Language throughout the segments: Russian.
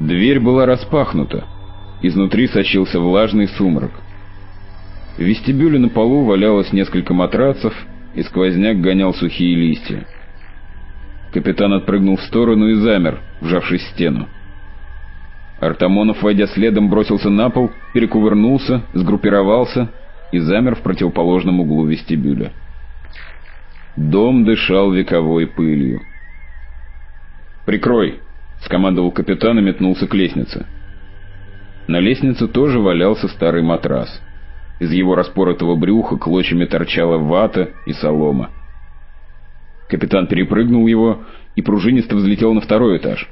Дверь была распахнута. Изнутри сочился влажный сумрак. В вестибюле на полу валялось несколько матрацев, и сквозняк гонял сухие листья. Капитан отпрыгнул в сторону и замер, вжавшись в стену. Артамонов, войдя следом, бросился на пол, перекувырнулся, сгруппировался и замер в противоположном углу вестибюля. Дом дышал вековой пылью. «Прикрой!» — скомандовал капитан и метнулся к лестнице. На лестнице тоже валялся старый матрас. Из его распоротого брюха клочьями торчала вата и солома. Капитан перепрыгнул его и пружинисто взлетел на второй этаж.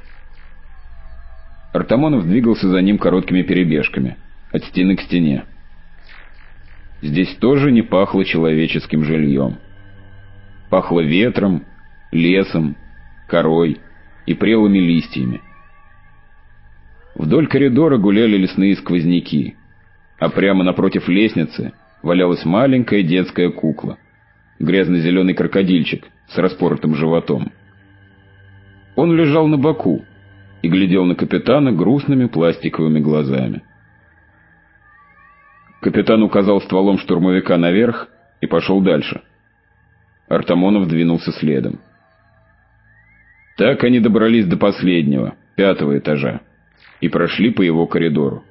Артамонов двигался за ним короткими перебежками, от стены к стене. Здесь тоже не пахло человеческим жильем. Пахло ветром, лесом, корой и прелыми листьями. Вдоль коридора гуляли лесные сквозняки, а прямо напротив лестницы валялась маленькая детская кукла, грязно-зеленый крокодильчик с распоротым животом. Он лежал на боку и глядел на капитана грустными пластиковыми глазами. Капитан указал стволом штурмовика наверх и пошел дальше. Артамонов двинулся следом. Так они добрались до последнего, пятого этажа, и прошли по его коридору.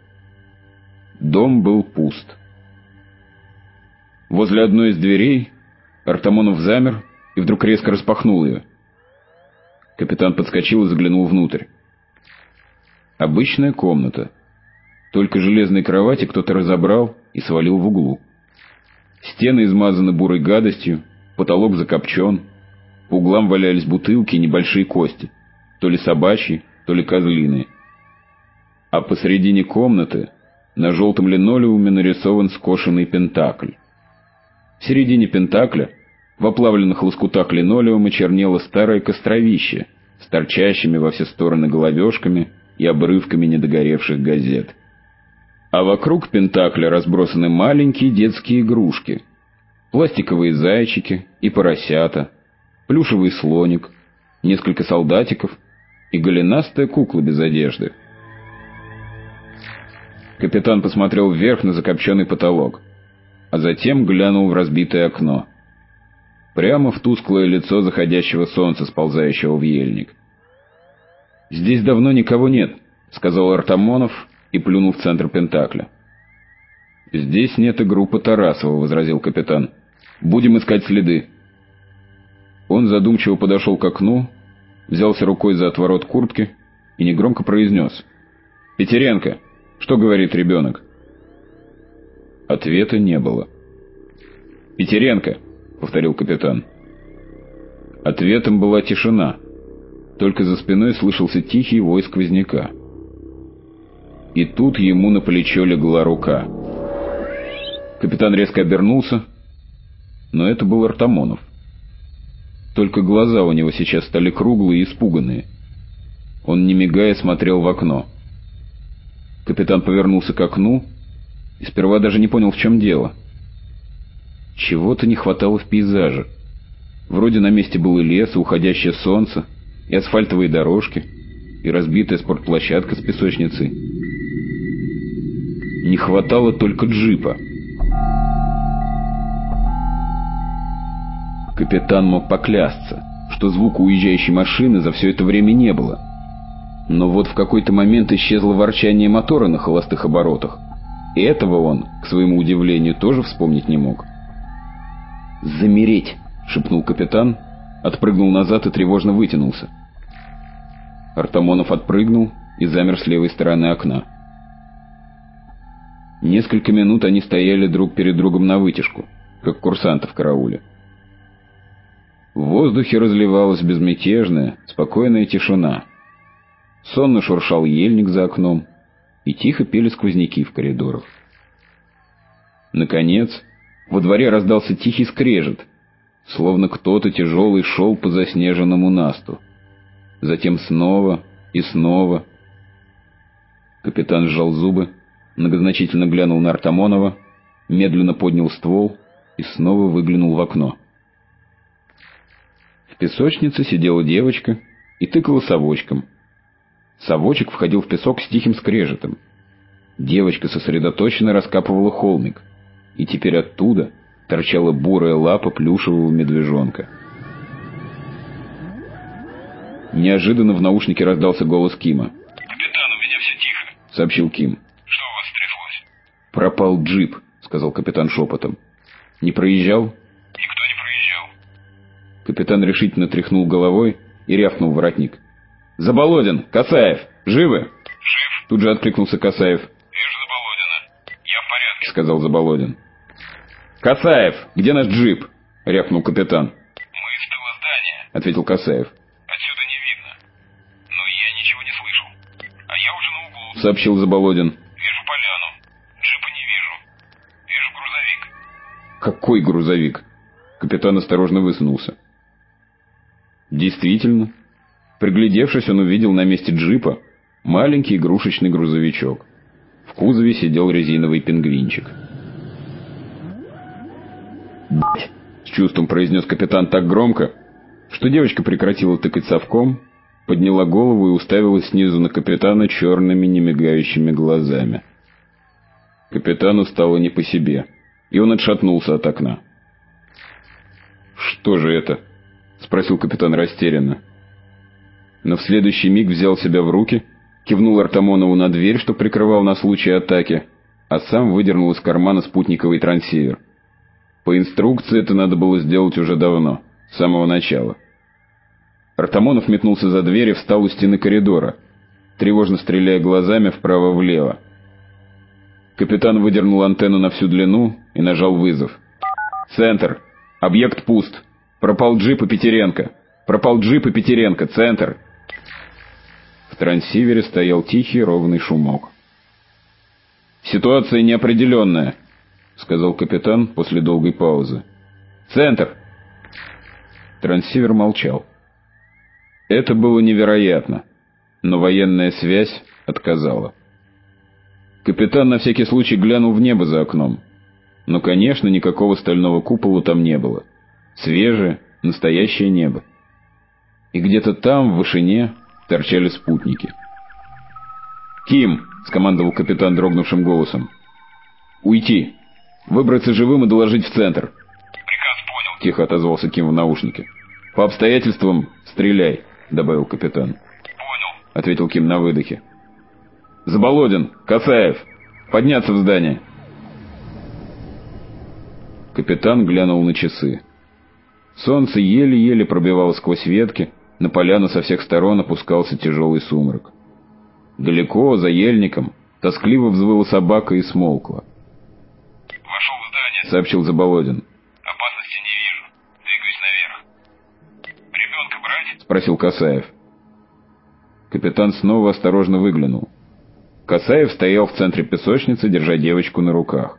Дом был пуст. Возле одной из дверей Артамонов замер и вдруг резко распахнул ее. Капитан подскочил и заглянул внутрь. Обычная комната. Только железные кровати кто-то разобрал и свалил в углу. Стены измазаны бурой гадостью, потолок закопчен. По углам валялись бутылки и небольшие кости. То ли собачьи, то ли козлиные. А посредине комнаты на желтом линолеуме нарисован скошенный пентакль. В середине пентакля в оплавленных лоскутах линолеума чернело старое костровище с торчащими во все стороны головешками и обрывками недогоревших газет. А вокруг пентакля разбросаны маленькие детские игрушки. Пластиковые зайчики и поросята, плюшевый слоник, несколько солдатиков и голенастая кукла без одежды. Капитан посмотрел вверх на закопченный потолок, а затем глянул в разбитое окно. Прямо в тусклое лицо заходящего солнца, сползающего в ельник. «Здесь давно никого нет», — сказал Артамонов и плюнул в центр Пентакля. «Здесь нет и группы Тарасова», — возразил капитан. «Будем искать следы». Он задумчиво подошел к окну, взялся рукой за отворот куртки и негромко произнес. «Петеренко, что говорит ребенок?» Ответа не было. «Петеренко», — повторил капитан. Ответом была тишина. Только за спиной слышался тихий вой сквозняка. И тут ему на плечо легла рука. Капитан резко обернулся, но это был Артамонов. Только глаза у него сейчас стали круглые и испуганные. Он, не мигая, смотрел в окно. Капитан повернулся к окну и сперва даже не понял, в чем дело. Чего-то не хватало в пейзаже. Вроде на месте был и лес, и уходящее солнце, и асфальтовые дорожки, и разбитая спортплощадка с песочницей. Не хватало только джипа. Капитан мог поклясться, что звука уезжающей машины за все это время не было. Но вот в какой-то момент исчезло ворчание мотора на холостых оборотах. И этого он, к своему удивлению, тоже вспомнить не мог. «Замереть!» — шепнул капитан, отпрыгнул назад и тревожно вытянулся. Артамонов отпрыгнул и замер с левой стороны окна. Несколько минут они стояли друг перед другом на вытяжку, как курсанты в карауле. Воздухе разливалась безмятежная, спокойная тишина. Сонно шуршал ельник за окном, и тихо пели сквозняки в коридорах. Наконец, во дворе раздался тихий скрежет, словно кто-то тяжелый шел по заснеженному насту затем снова и снова. Капитан сжал зубы, многозначительно глянул на Артамонова, медленно поднял ствол и снова выглянул в окно. В песочнице сидела девочка и тыкала совочком. Совочек входил в песок с тихим скрежетом. Девочка сосредоточенно раскапывала холмик, и теперь оттуда торчала бурая лапа плюшевого медвежонка. Неожиданно в наушнике раздался голос Кима. «Капитан, у меня все тихо», — сообщил Ким. «Что у вас стряслось?» «Пропал джип», — сказал капитан шепотом. «Не проезжал?» Капитан решительно тряхнул головой и рявкнул воротник. «Заболодин! Касаев! Живы?» «Жив?» Тут же откликнулся Касаев. «Вижу Заболодина. Я в порядке». Сказал Заболодин. «Касаев! Где наш джип?» — рявкнул капитан. «Мы из тыла здания. Ответил Касаев. Отсюда не видно. Но я ничего не слышал. А я уже на углу. Сообщил Заболодин. Вижу поляну. Джипа не вижу. Вижу грузовик. «Какой грузовик?» Капитан осторожно высунулся. Действительно, приглядевшись, он увидел на месте джипа маленький игрушечный грузовичок. В кузове сидел резиновый пингвинчик. «Б***ь!» — с чувством произнес капитан так громко, что девочка прекратила тыкать совком, подняла голову и уставилась снизу на капитана черными немигающими глазами. Капитану стало не по себе, и он отшатнулся от окна. «Что же это?» — спросил капитан растерянно. Но в следующий миг взял себя в руки, кивнул Артамонову на дверь, что прикрывал на случай атаки, а сам выдернул из кармана спутниковый трансивер. По инструкции это надо было сделать уже давно, с самого начала. Артамонов метнулся за дверь и встал у стены коридора, тревожно стреляя глазами вправо-влево. Капитан выдернул антенну на всю длину и нажал вызов. «Центр! Объект пуст! Пропал джип и Петеренко! Пропал джип и Петеренко! Центр!» В трансивере стоял тихий ровный шумок. «Ситуация неопределенная», — сказал капитан после долгой паузы. «Центр!» Трансивер молчал. Это было невероятно, но военная связь отказала. Капитан на всякий случай глянул в небо за окном. Но, конечно, никакого стального купола там не было. Свежее, настоящее небо. И где-то там, в вышине, торчали спутники. «Ким!» — скомандовал капитан дрогнувшим голосом. «Уйти! Выбраться живым и доложить в центр!» «Приказ понял». Тихо отозвался Ким в наушнике. «По обстоятельствам стреляй!» — добавил капитан. «Понял». — ответил Ким на выдохе. «Заболодин! Касаев! Подняться в здание!» Капитан глянул на часы. Солнце еле-еле пробивало сквозь ветки, на поляну со всех сторон опускался тяжелый сумрак. Далеко, за ельником, тоскливо взвыла собака и смолкла. «Вошел в здание. Сообщил Заболодин. Опасности не вижу. Двигаюсь наверх. Ребенка брать?» Спросил Касаев. Капитан снова осторожно выглянул. Касаев стоял в центре песочницы, держа девочку на руках.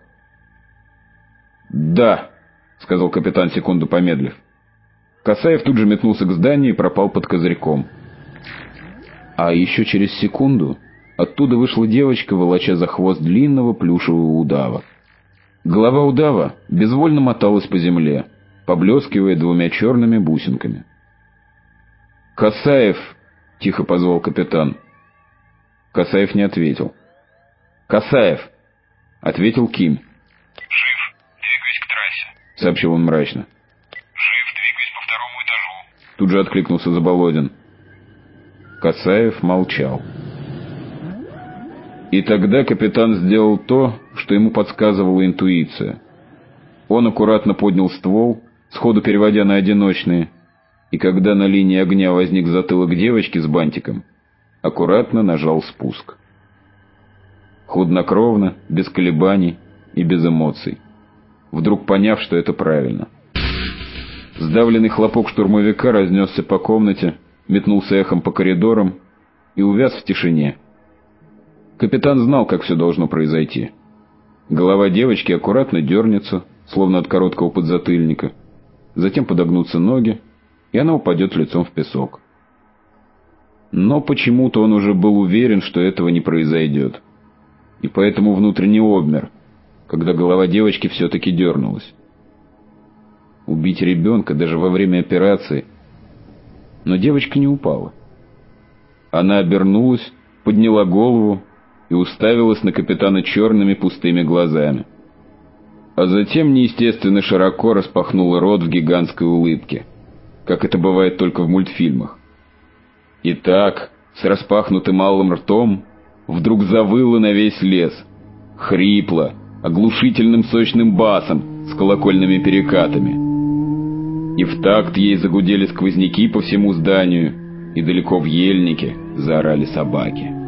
«Да», — сказал капитан, секунду помедлив. Касаев тут же метнулся к зданию и пропал под козырьком. А еще через секунду оттуда вышла девочка, волоча за хвост длинного плюшевого удава. Голова удава безвольно моталась по земле, поблескивая двумя черными бусинками. «Касаев!» — тихо позвал капитан. Касаев не ответил. «Касаев!» — ответил Ким. «Жив. Двигаюсь к трассе». — сообщил он мрачно. «Жив. Двигаюсь по второму этажу». Тут же откликнулся Заболодин. Касаев молчал. И тогда капитан сделал то, что ему подсказывала интуиция. Он аккуратно поднял ствол, сходу переводя на одиночные, и когда на линии огня возник затылок девочки с бантиком, аккуратно нажал спуск. Худнокровно, без колебаний и без эмоций, вдруг поняв, что это правильно. Сдавленный хлопок штурмовика разнесся по комнате, метнулся эхом по коридорам и увяз в тишине. Капитан знал, как все должно произойти. Голова девочки аккуратно дернется, словно от короткого подзатыльника. Затем подогнутся ноги, и она упадет лицом в песок. Но почему-то он уже был уверен, что этого не произойдет. И поэтому внутренне обмер, когда голова девочки все-таки дернулась. Убить ребенка даже во время операции. Но девочка не упала. Она обернулась, подняла голову и уставилась на капитана черными пустыми глазами. А затем неестественно широко распахнула рот в гигантской улыбке, как это бывает только в мультфильмах. И так, с распахнутым малым ртом, вдруг завыла на весь лес, хрипло, оглушительным сочным басом с колокольными перекатами. И в такт ей загудели сквозняки по всему зданию, и далеко в ельнике заорали собаки.